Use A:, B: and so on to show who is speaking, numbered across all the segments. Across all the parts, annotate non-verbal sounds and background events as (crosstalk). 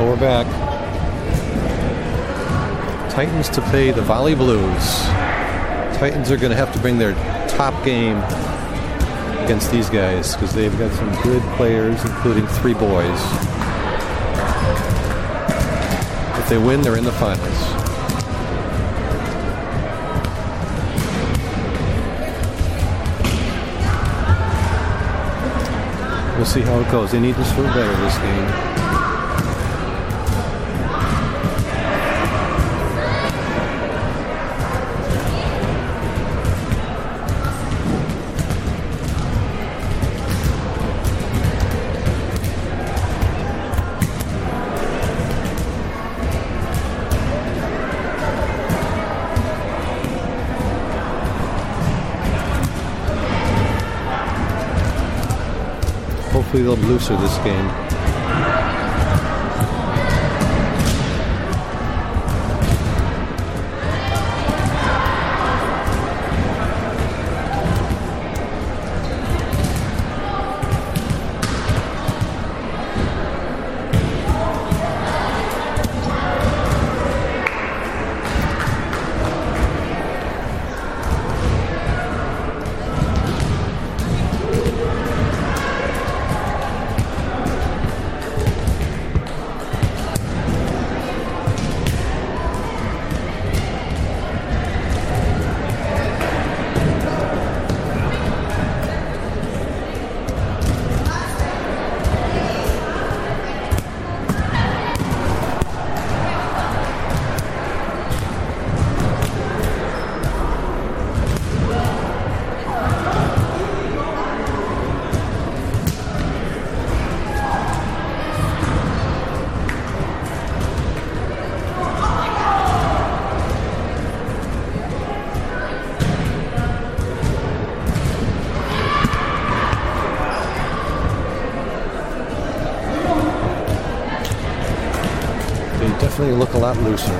A: Well, we're back. Titans to pay the Volley Blues. Titans are going to have to bring their top game against these guys because they've got some good players, including three boys. If they win, they're in the finals. We'll see how it goes. They need to swim better this game. Hopefully this game. Lot looser.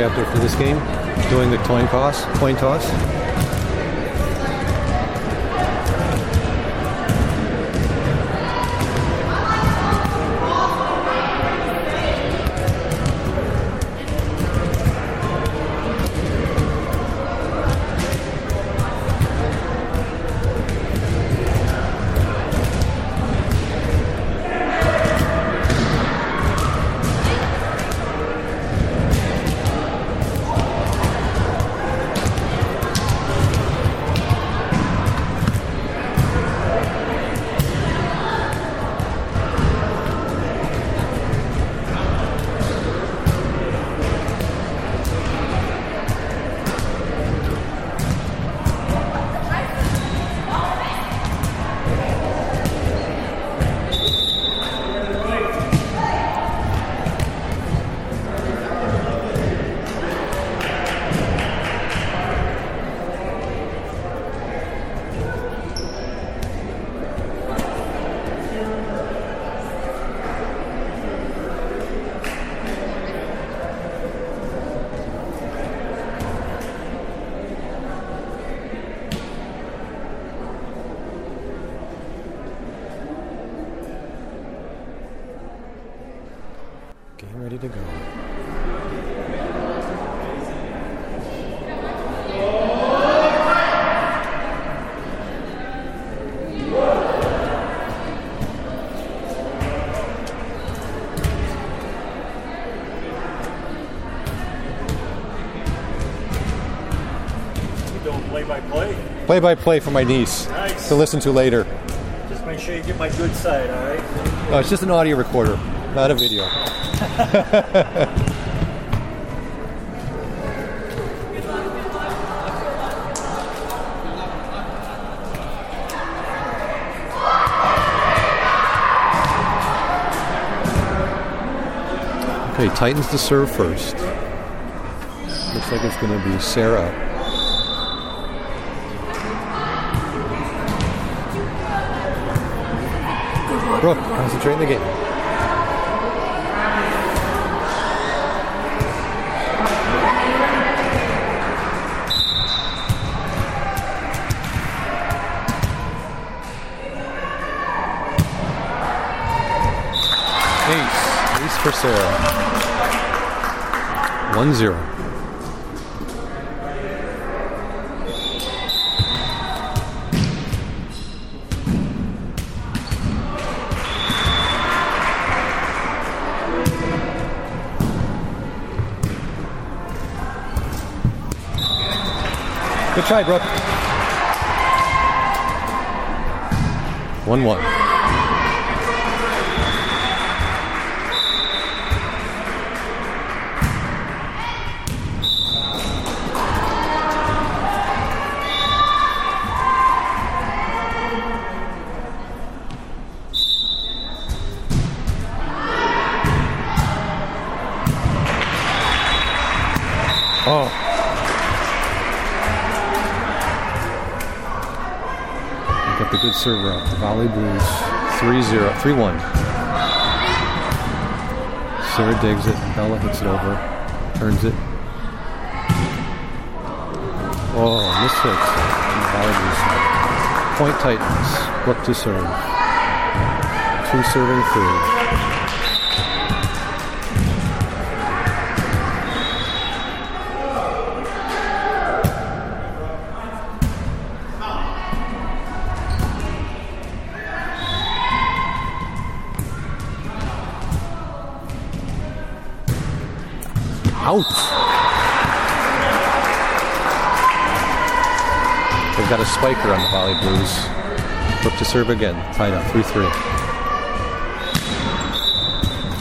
A: Captain for this game, doing the coin toss. Coin toss.
B: Play. By play
A: for my niece
B: Nice.
A: to listen to later.
B: Just make sure you get my good side, all right?
A: Oh, it's just an audio recorder, not a video. (laughs) Okay, Titans to serve first. Looks like it's going to be Sarah. Brooke, concentrate in the game. Ace. Ace for Sarah. 1 0. Good try, Brooke. 1 1. Volley Blues 3 0, 3 1. Sarah digs it. Bella hits it over. Turns it. Oh, miss hit. on the Volley Blues. Point Titans. Brooke to serve. Two serving three. Out. They've got a spiker on the Volley Blues. Look to serve again. Tied up 3 3.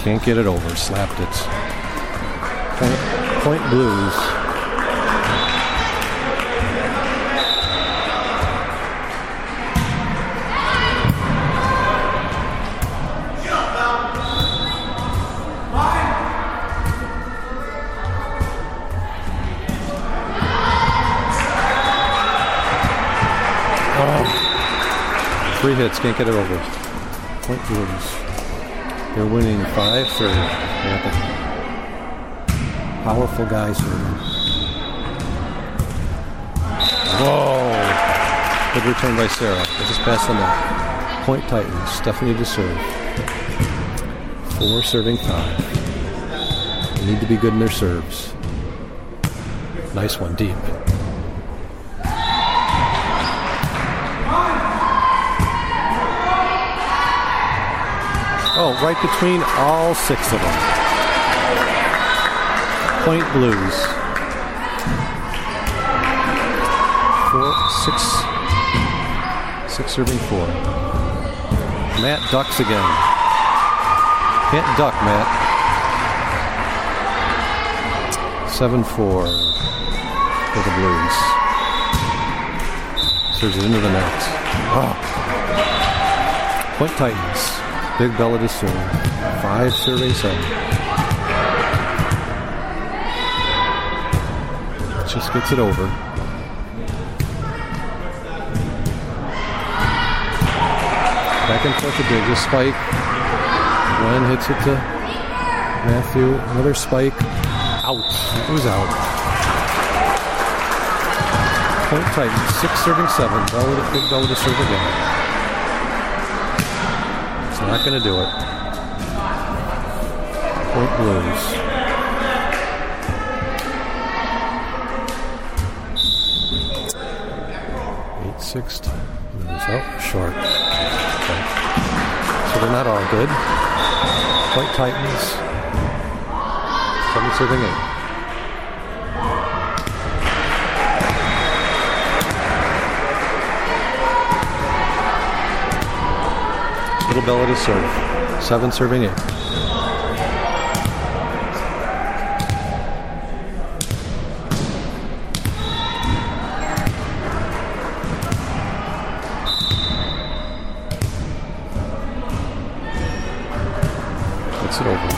A: Can't get it over. Slapped it. Point, point Blues. Three hits, can't get it over. Point Blues. They're winning 5 3. They got the powerful guys here. Whoa! Good return by Sarah. This is past the net. Point Titans. Stephanie to serve. Four serving five. They need to be good in their serves. Nice one, deep. Oh, right between all six of them. Point Blues. Four, six, six serving four. Matt ducks again. Can't duck, Matt. Seven four for the Blues. Serves it into the net. Oh. Point Titans. Big Bella to serve. Five serving seven. Just gets it over. Back and forth to. A spike. Glenn hits it to Matthew. Another spike. Out. It was out. Point Titans. Six serving seven. Bella to, Big Bella to serve again. Not going to do it. Point Blues. Sixth, oh, short. Okay. So they're not all good. White Titans, 77 8. Little Bella to serve. Seven serving eight. Gets it over.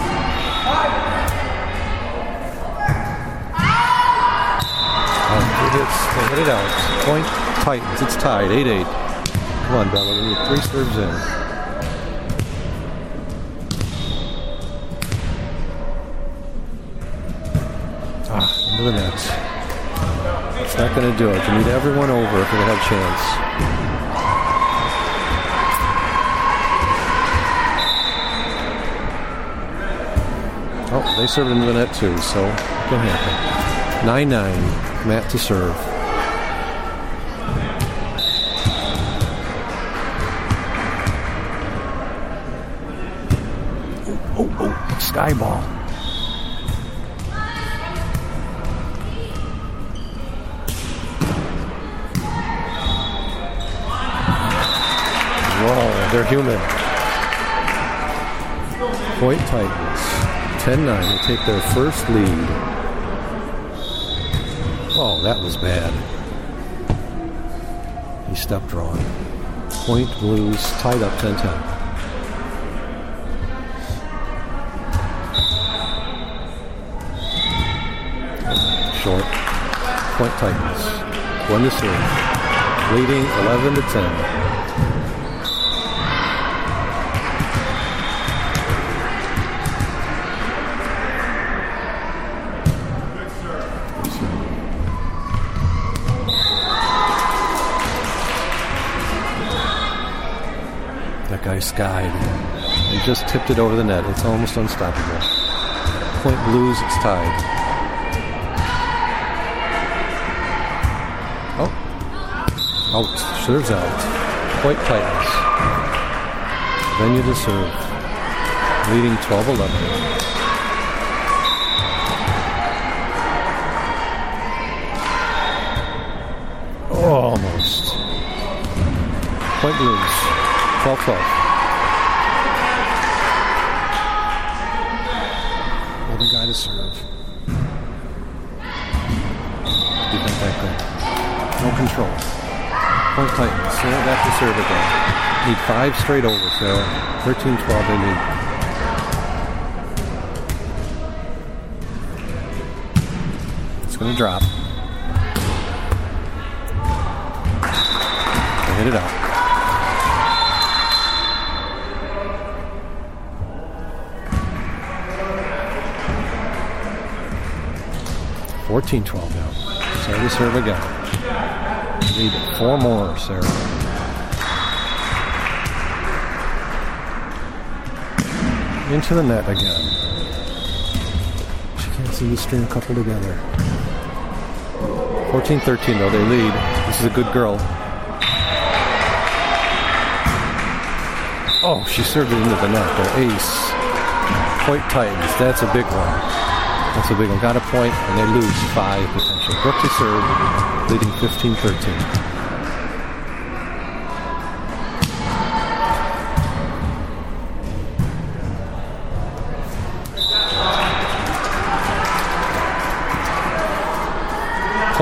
A: It out. Point Titans. It's tied. 8 8. Come on, Bella. We need three serves in. The net. It's not going to do it. You need everyone over if you're going to have a chance. Oh, they served into the net too, so it can happen. 9 9. Matt to serve. Oh, oh, oh. Sky ball. They're human. Point Titans. 10 9. They take their first lead. Oh, that was bad. He stepped wrong. Point Blues tied up 10 10. Short. Point Titans. One to serve. Leading 11 to 10. Skied. He just tipped it over the net. It's almost unstoppable. Point Blues, it's tied. Oh. Out. Serves out. Point Titans. Venue to serve. Leading 12 11. Oh, almost. Point Blues. 12 12. Sarah to serve again. Need five straight over, Sarah. 13 12 they need. It's going to drop. They hit it out. Fourteen twelve now. Sarah to serve again. Need four more, Sarah. Into the net again. She can't seem to string a couple together. 14-13 though, they lead. This is a good girl. Oh, she served it into the net. Their ace. Point Titans. That's a big one. That's a big one. Got a point, and they lose five potentially. Brooke to serve, leading 15-13.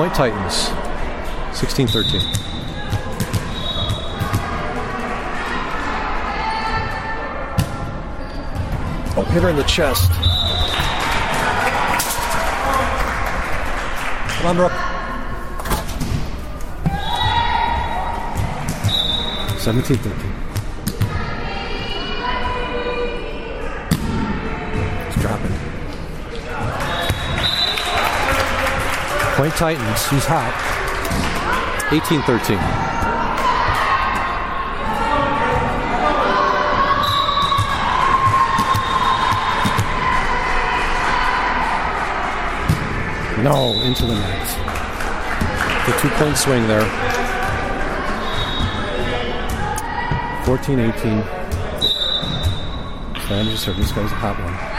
A: Point Titans, 16-13. Oh, hit her in the chest. Come on, Brooke. 17 13. Point Titans. He's hot. 18 13. No, into the net. The two point swing there. 14 18. So I'm this guy's a hot one.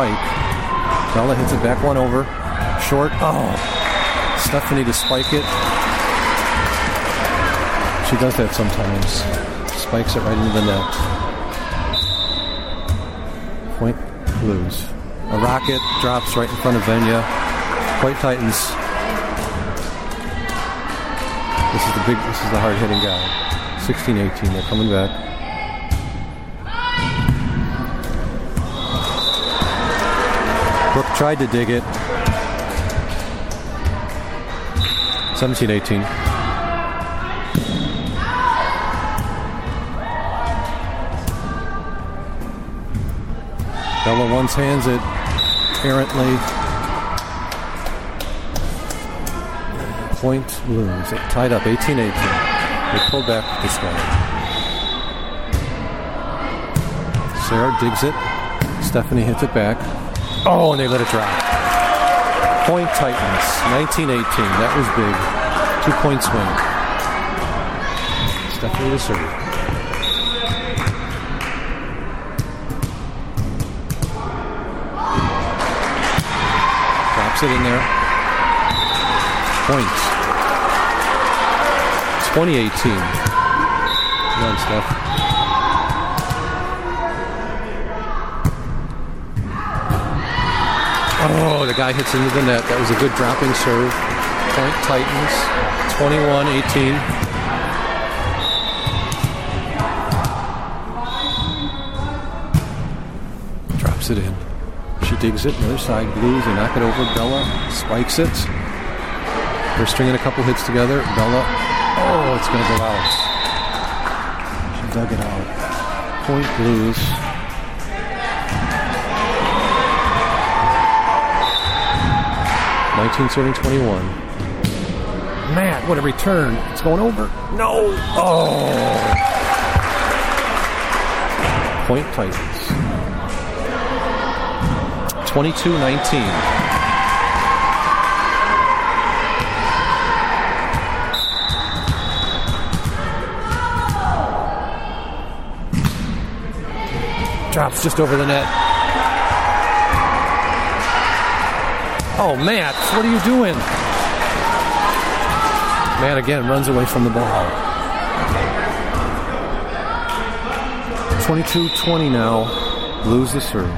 A: Spike. Bella hits it back one over. Short. Oh. Stephanie to spike it. She does that sometimes. Spikes it right into the net. Point Blues. A rocket drops right in front of Venya. Point Titans. This is the big, this is the hard hitting guy. 16 18. They're coming back. Tried to dig it. 17 18. Bella once hands it errantly. Point Blues. It tied up 18 18. They pulled back this guy. Sarah digs it. Stephanie hits it back. Oh, and they let it drop. Point Titans, 1918. That was big. Two point swing. Stephanie to serve. Drops it in there. Points. 2018. Come on, Steph. Oh, the guy hits into the net. That was a good dropping serve. Point Titans, 21 18. Drops it in. She digs it. Another side blues. They knock it over. Bella spikes it. They're stringing a couple hits together. Bella. Oh, it's going to go out. She dug it out. Point blues. Nineteen serving twenty-one. Matt, what a return! It's going over. No. Oh. Point Titans. 22-19. Drops just over the net. Oh, Matt, what are you doing? Matt again runs away from the ball. 22-20 now. Lose the serve.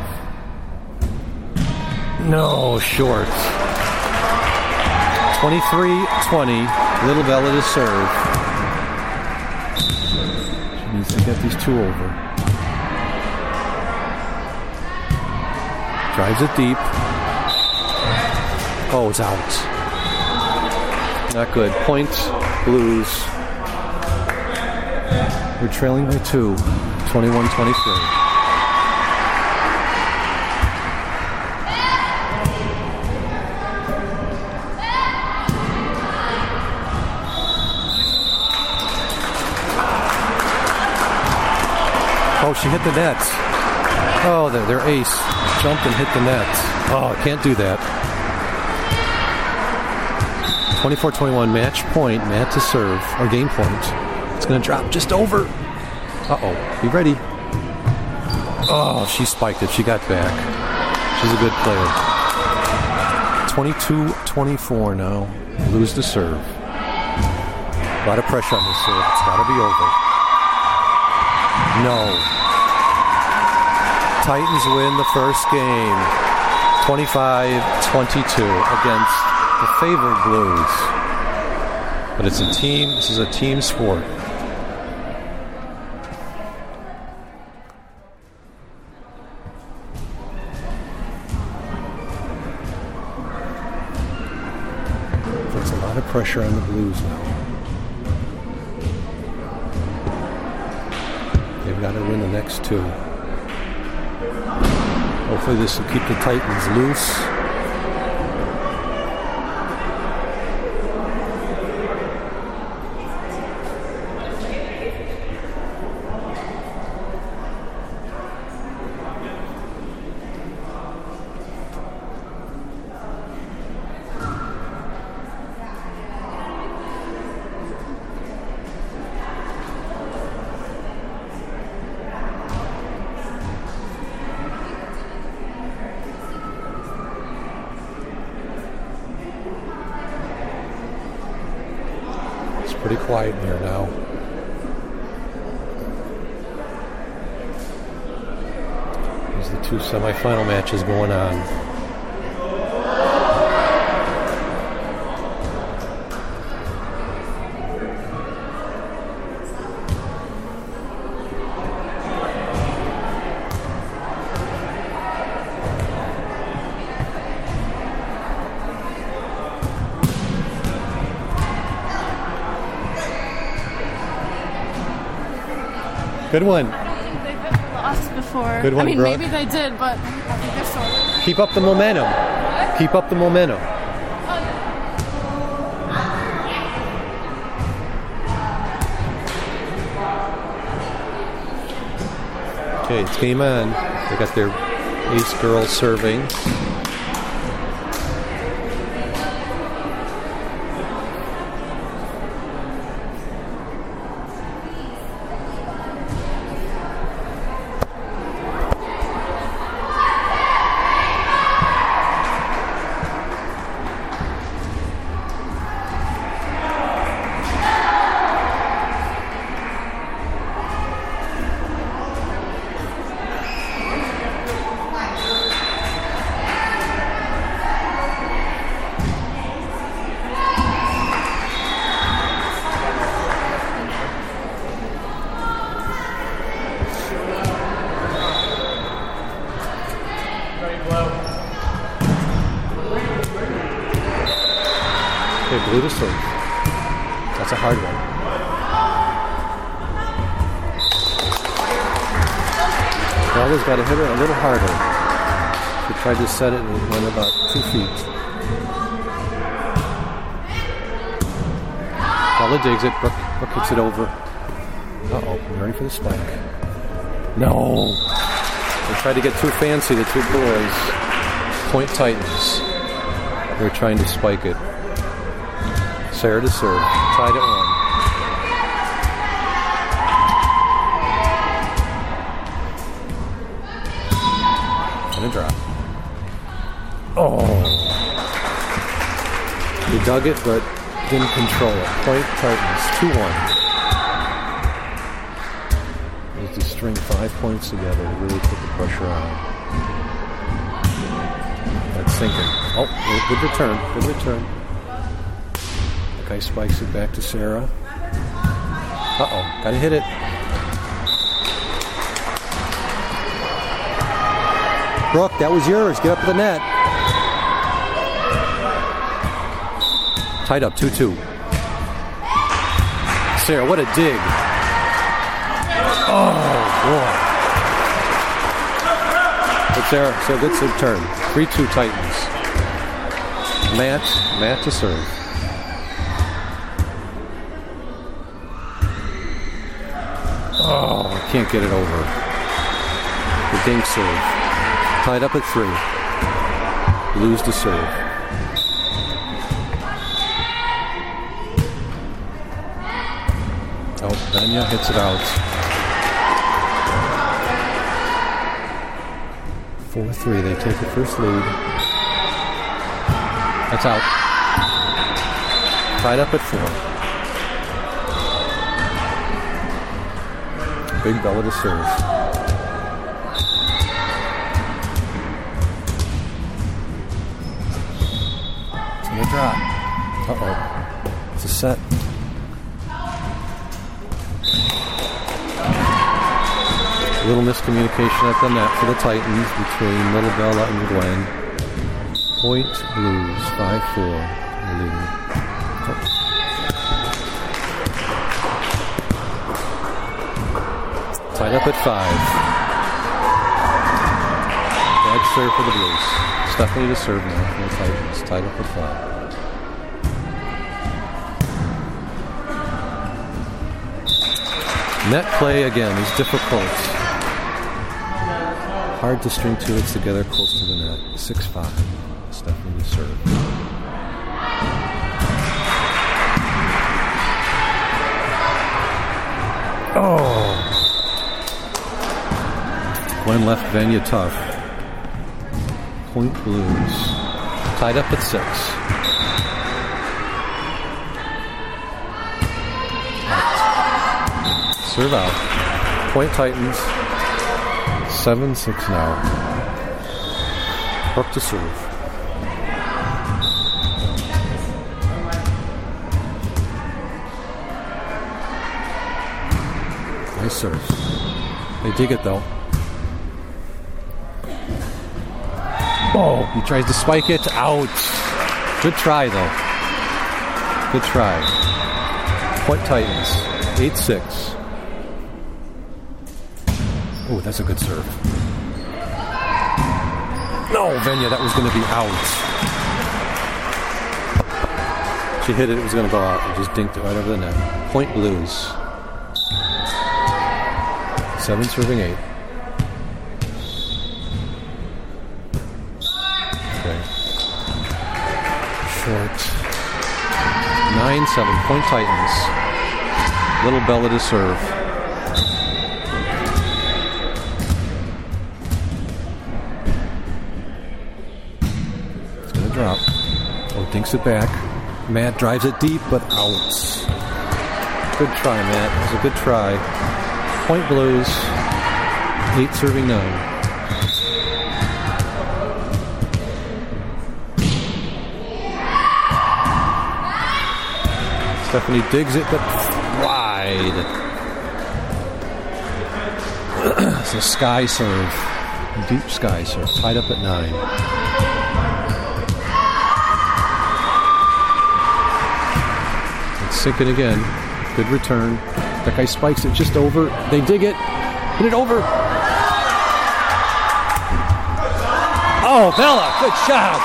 A: No, short. 23-20. Little Bella to serve. She needs to get these two over. Drives it deep. Oh, it's out. Not good. Points, Blues. We're trailing by two. 21 23. Oh, she hit the net. Oh, their, their ace jumped and hit the net. Oh, I can't do that. 24-21 match point. Matt to serve or game point. It's going to drop just over. Uh oh. Be ready. Oh, she spiked it. She got back. She's a good player. 22-24 now. Lose the serve. A lot of pressure on this serve. It's got to be over. No. Titans win the first game 25-22 against the favored Blues. But it's a team, this is a team sport. Puts a lot of pressure on the Blues now. They've got to win the next two. Hopefully this will keep the Titans loose. quiet in here now. Semifinal matches going on. Good one.
C: Before.
A: Good one,
C: I mean,
A: Brooke.
C: maybe they did, but I think they're sort
A: Keep up the momentum. Keep up the momentum. Okay, it's game on. They got their ace girl serving. She just set it and it went about two feet. Bella digs it. Brooke, Brooke hits it over. Uh oh, you ready for the spike? No. They tried to get too fancy, the two boys. Point Titans. They're trying to spike it. Sarah to serve. Tied at one. Dug it, but didn't control it. Point Titans, 2 1. Needs to string five points together to really put the pressure on. That's sinking. Oh, good return. Good return. The guy spikes it back to Sarah. Uh oh, gotta hit it. Brooke, that was yours. Get up to the net. Tied up 2 2. Sarah, what a dig. Oh, boy. But Sarah, so good to turn. 3 2 Titans. Matt, Matt to serve. Oh, can't get it over. The dink serve. Tied up at three. Lose to serve. Vanya hits it out. 4 3. They take the first lead. That's out. Tied up at four. Big Bella to serve. Little miscommunication at the net for the Titans between Little Bella and Gwen. Point Blues, 5 4. Lead. Tied up at 5. Bad serve for the Blues. Stephanie to serve now for the Titans. Tied up at 5. Net play again is difficult. Hard to string two hits together close to the net. 6 5. Stephanie serve. Oh. Gwen left Vanya tough. Point Blues. Tied up at six. Serve out. Point Titans. 7 6 now. Hook to serve. Nice serve. They dig it though. Oh, he tries to spike it. Out. Good try though. Good try. Point Titans. 8 6. Oh, that's a good serve. No, Venya, that was going to be out. She hit it, it was going to go out. It just dinked it right over the net. Point Blues. Seven serving eight. Okay. Short. Nine seven. Point Titans. Little Bella to serve. Dinks it back. Matt drives it deep, but out. Good try, Matt. It was a good try. Point Blues. Eight serving nine. Stephanie digs it, but wide. (clears throat) it's a sky serve. Deep sky serve. Tied up at nine. Sinking again. Good return. That guy spikes it just over. They dig it. Hit it over. Oh, Bella, good shot.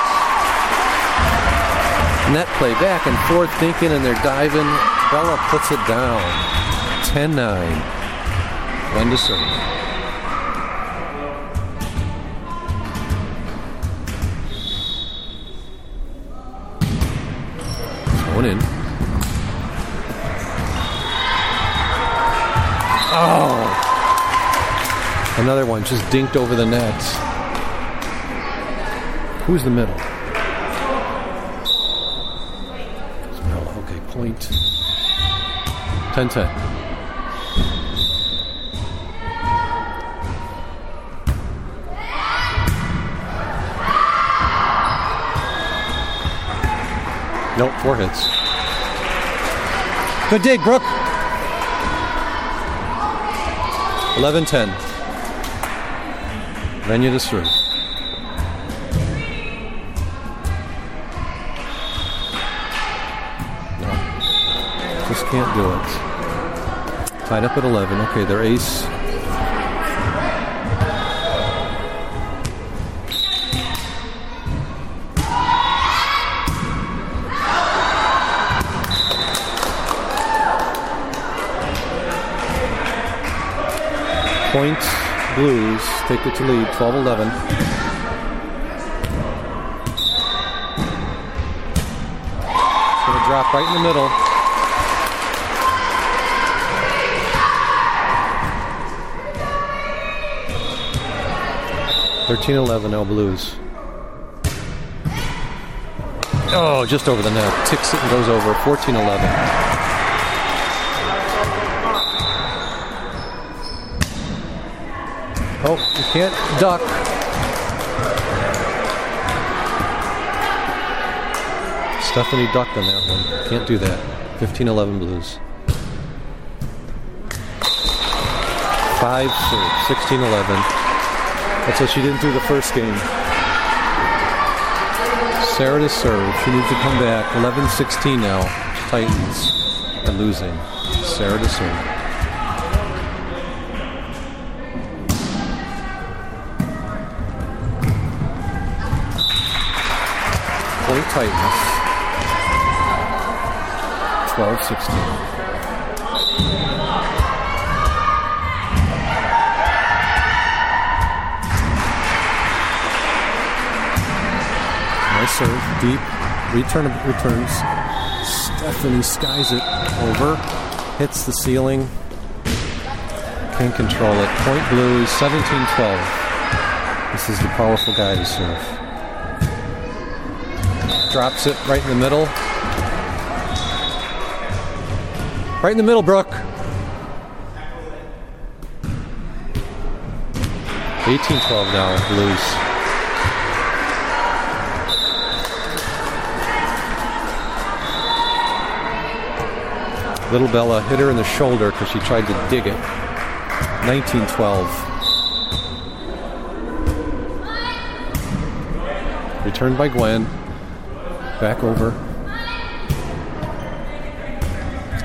A: Net play back and forth, thinking, and they're diving. Bella puts it down. 10 9. One to serve. Going in. Oh! Another one just dinked over the net. Who's the middle? Okay, point. 10 10. Nope, four hits. Good dig, Brooke. 11 10. Venue to serve. No. Just can't do it. Tied up at 11. Okay, their ace. Point Blues take it to lead 12 11. Gonna drop right in the middle. Thirteen eleven L Blues. Oh, just over the net. Ticks it and goes over. 14 11. Oh, you can't duck. Stephanie ducked on that one. Can't do that. 15 11 Blues. 5 serve, 16 11. That's what she didn't do the first game. Sarah to serve. She needs to come back. 11 16 now. Titans are losing. Sarah to serve. Point Titans. 12 16. Nice serve, deep, return of returns. Stephanie skies it over, hits the ceiling, can't control it. Point Blues, 17-12. This is the powerful guy to serve drops it right in the middle. Right in the middle, Brooke. 18 12 now, Blues. Little Bella hit her in the shoulder because she tried to dig it. 1912. Returned by Gwen. Back over.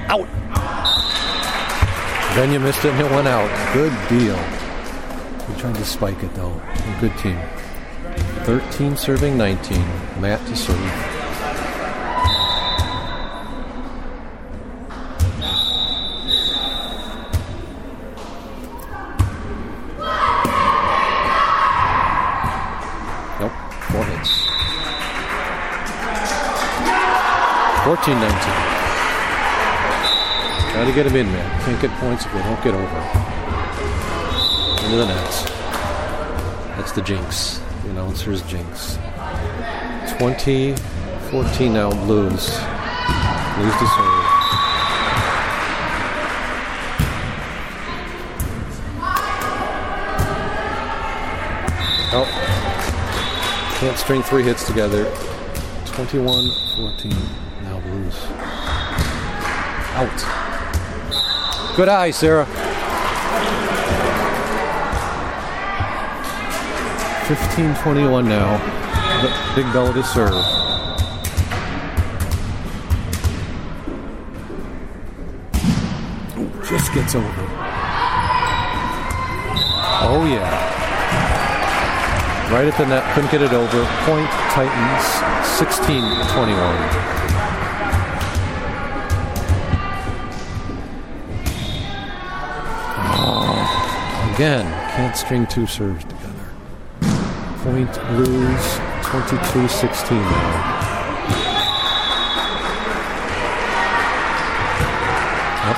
A: Out. Then you missed it and it went out. Good deal. We tried to spike it though. Good team. 13 serving 19. Matt to serve. 14 19. Try to get him in, man. Can't get points if we don't get over. Into the nets. That's the jinx. The announcer's jinx. 20 14 now, Blues. Blues to serve. Oh. Can't string three hits together. 21 14. Out. Good eye, Sarah. 15 21 now. Big Bella to serve. Ooh, just gets over. Oh, yeah. Right at the net, couldn't get it over. Point Titans 16 Again, can't string two serves together. Point Blues 22 16 now. Up.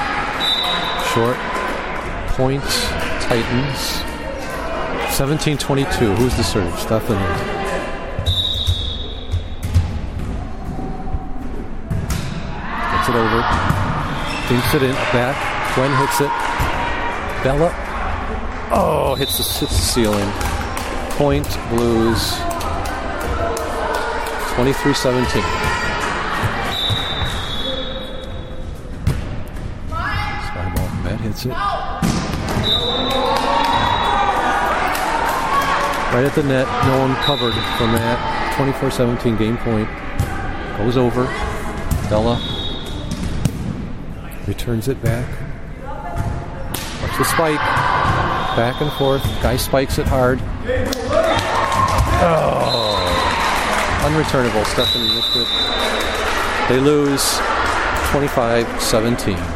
A: Short. Point Titans 17 22. Who's the serve? Stephanie. Gets it over. Dinks it in. Back. Gwen hits it. Bella. Oh, hits the, hits the ceiling. Point Blues. 23 17. Skyball. Matt hits it. Right at the net. No one covered from that. 24 17 game point. Goes over. Bella returns it back. Watch the spike. Back and forth. Guy spikes it hard. Oh. Unreturnable. Stephanie missed it. They lose 25 17.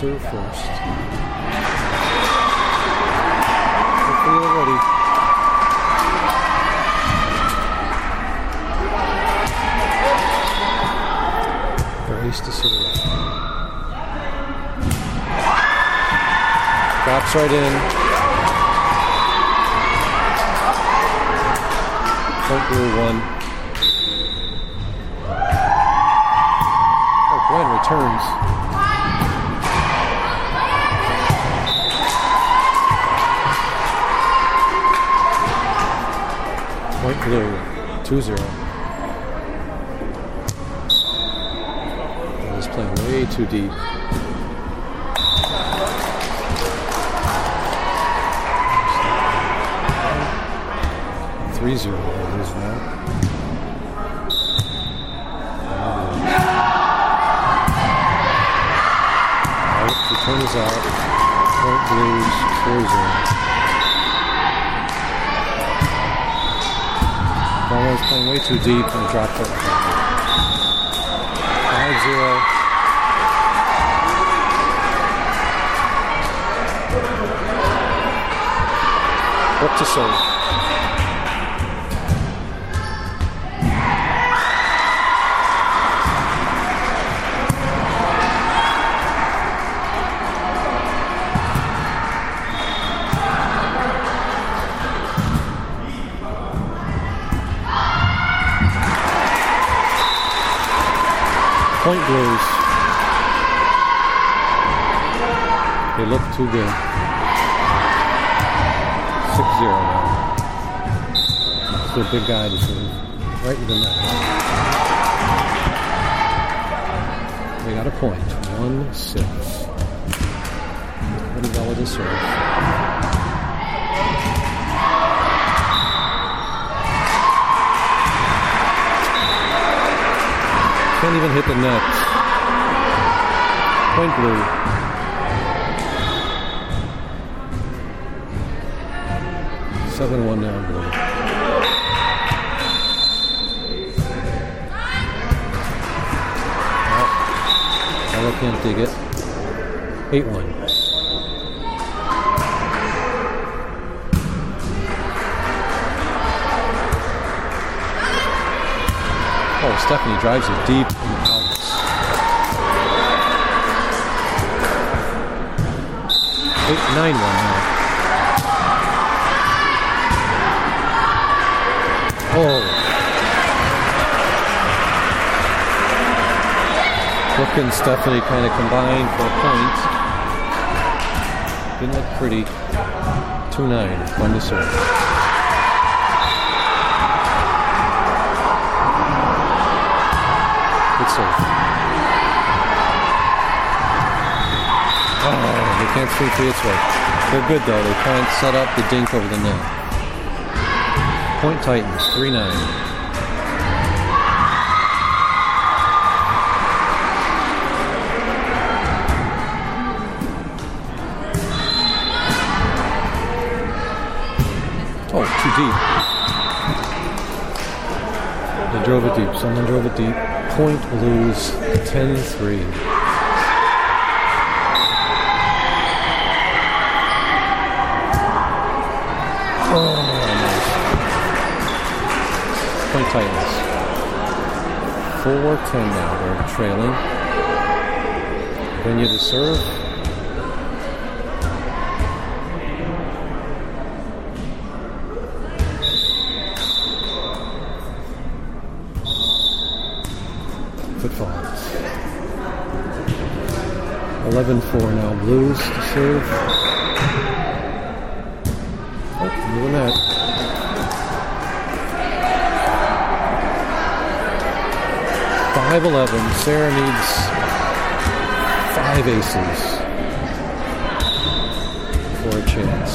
A: Serve first? Hopefully they're ready. They're to serve. Drops right in. Point blue one. 2 0. That playing way too deep. Three zero. Deep and dropped it. 5 0. Up to serve. Point Blues. They look too good. 6 0 now. A big guy to serve. Right in the net. They got a point. 1 6. Undella to serve. Can't even hit the net. Point blue. Seven one now blue. Oh, can't dig it. Eight one. Stephanie drives it deep. Eight nine one now. Oh. Brooke and Stephanie kind of combined for a point. Didn't look pretty. 2 9. One to serve. Can't way. They're good though. They try and set up the dink over the net. Point Titans, 3 9. Oh, too deep. They drove it deep. Someone drove it deep. Point lose 10 3. Titans. 4 10 now. They're trailing. Venue to serve. Footfalls. 11 4 now. Blues to serve. 5-11. Sarah needs five aces for a chance.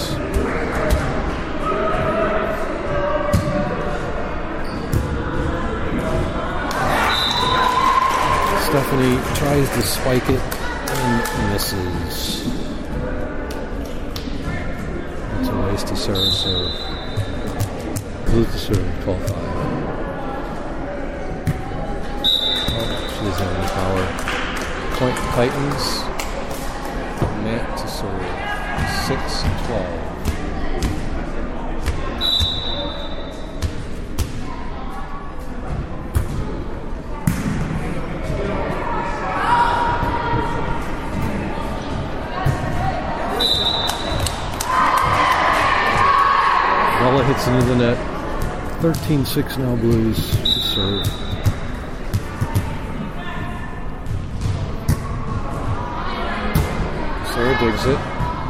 A: Stephanie tries to spike it and misses. It's a waste of serve, serve. Lose the serve, 12-5. Any power. Point Titans. Matt to serve. 6 12. Bella hits into the net. 13-6 now Blues to serve. Digs it.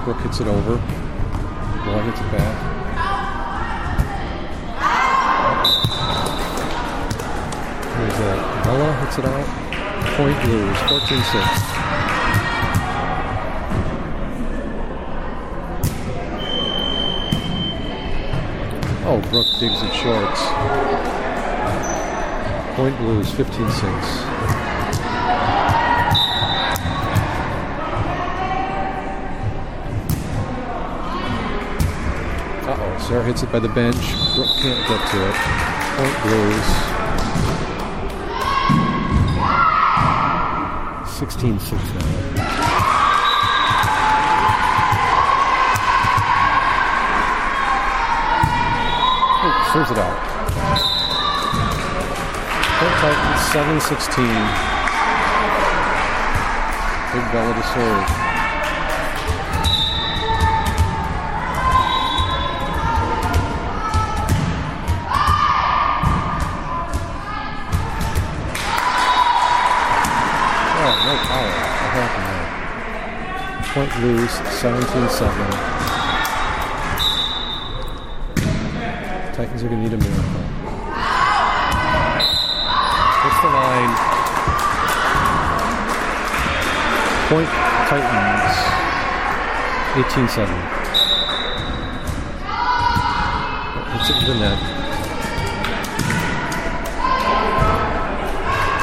A: Brooke hits it over. Bella hits it back. That. Bella hits it out. Point Blues. 14-6. Oh, Brooke digs it shorts. Point Blues, 15-6. Sarah hits it by the bench. Brooke can't get to it. Point Blues. 16 6 now. Oh, serves it out. Point Titans 7 16. Big Bella to serve. Point lose, 17-7. Titans are going to need a miracle. What's the line? Point Titans, 18-7. Hits it to the net.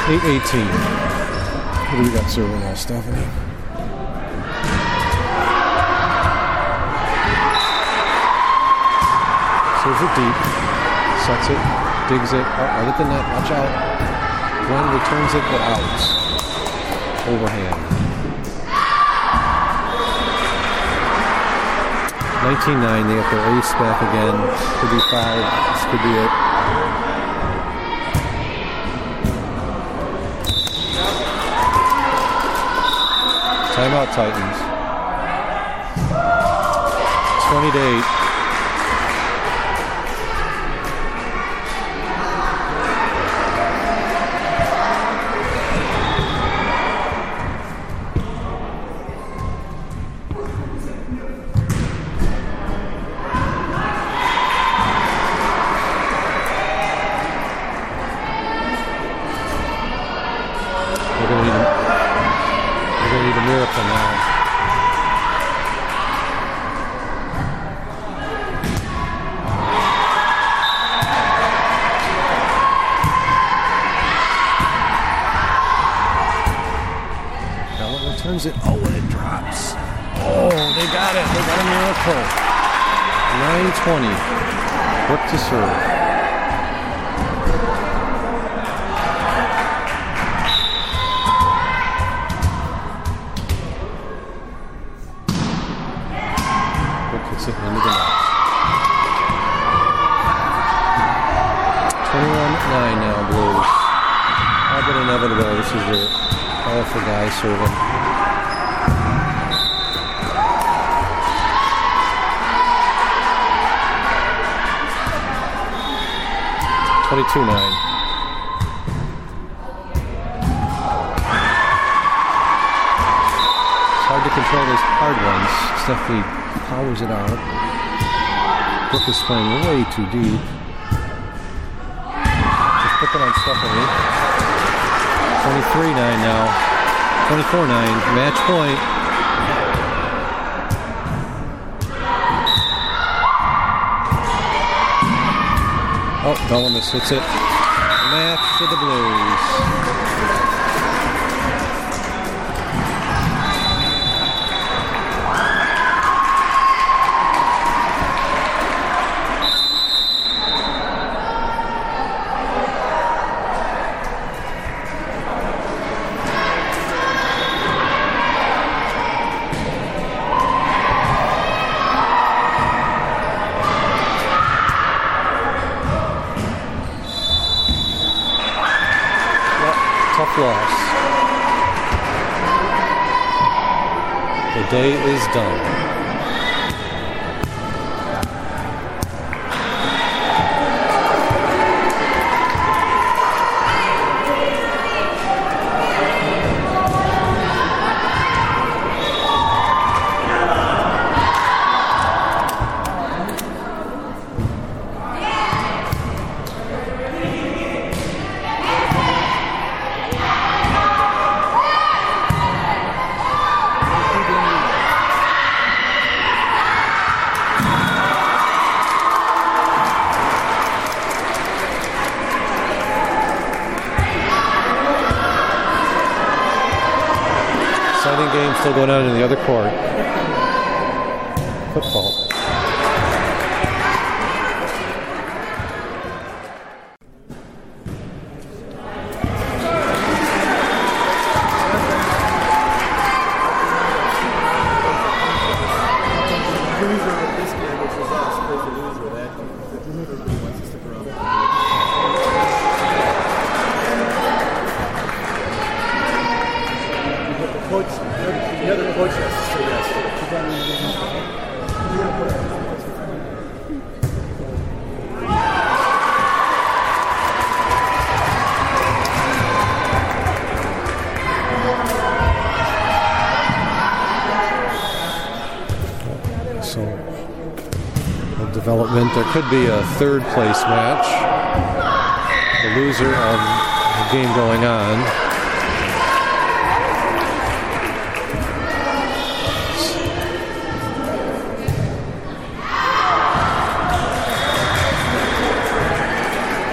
A: 8-18. What do we got serving now, Stephanie? Serves it deep. Sets it. Digs it. Oh, right at the net. Watch out. Glenn returns it, but out. Overhand. 19-9. They got their ace back again. Could be five. This could be it. Timeout Titans. 20 to 8. Those hard ones. Stephanie powers it out. Brooke is playing way too deep. Just picking on Stephanie. 23 9 now. 24 9. Match point. Oh, Bellamus hits it. Match to the Blues. Still going on in the other court. Football. Could be a third place match. The loser of the game going on.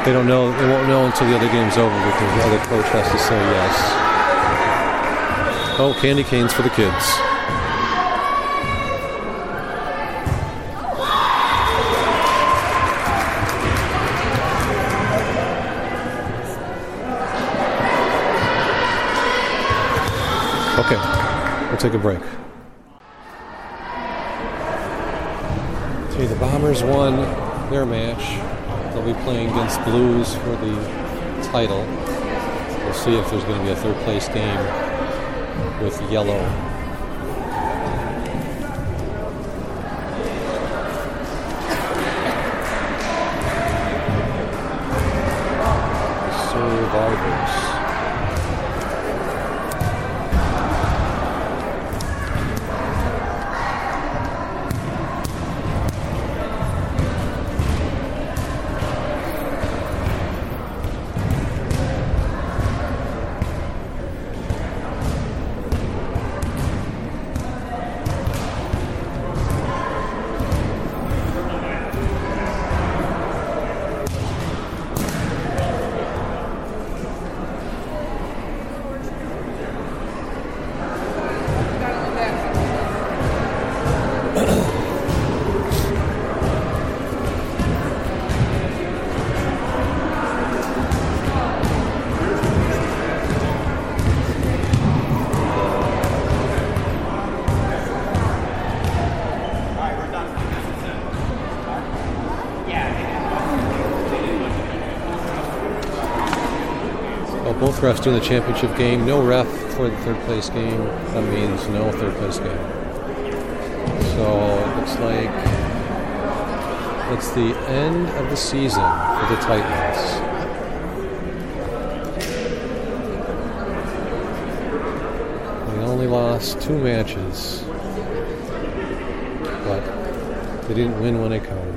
A: They don't know, they won't know until the other game's over because the other coach has to say yes. Oh, candy canes for the kids. Okay, we'll take a break. Okay, the Bombers won their match. They'll be playing against Blues for the title. We'll see if there's going to be a third place game with yellow. Well, both refs doing the championship game. No ref for the third place game. That means no third place game. So it looks like it's the end of the season for the Titans. They only lost two matches, but they didn't win when it counted.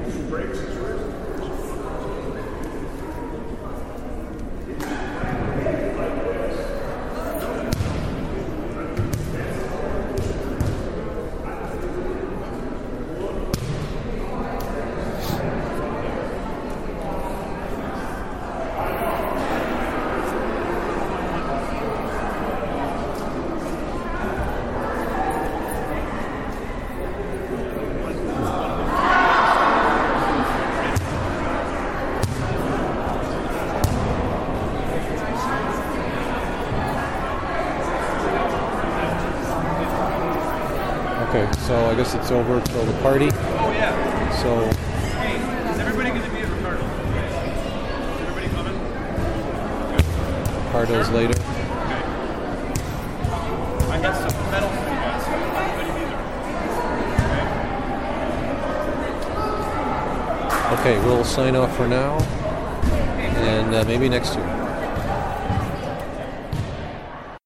A: Okay, so I guess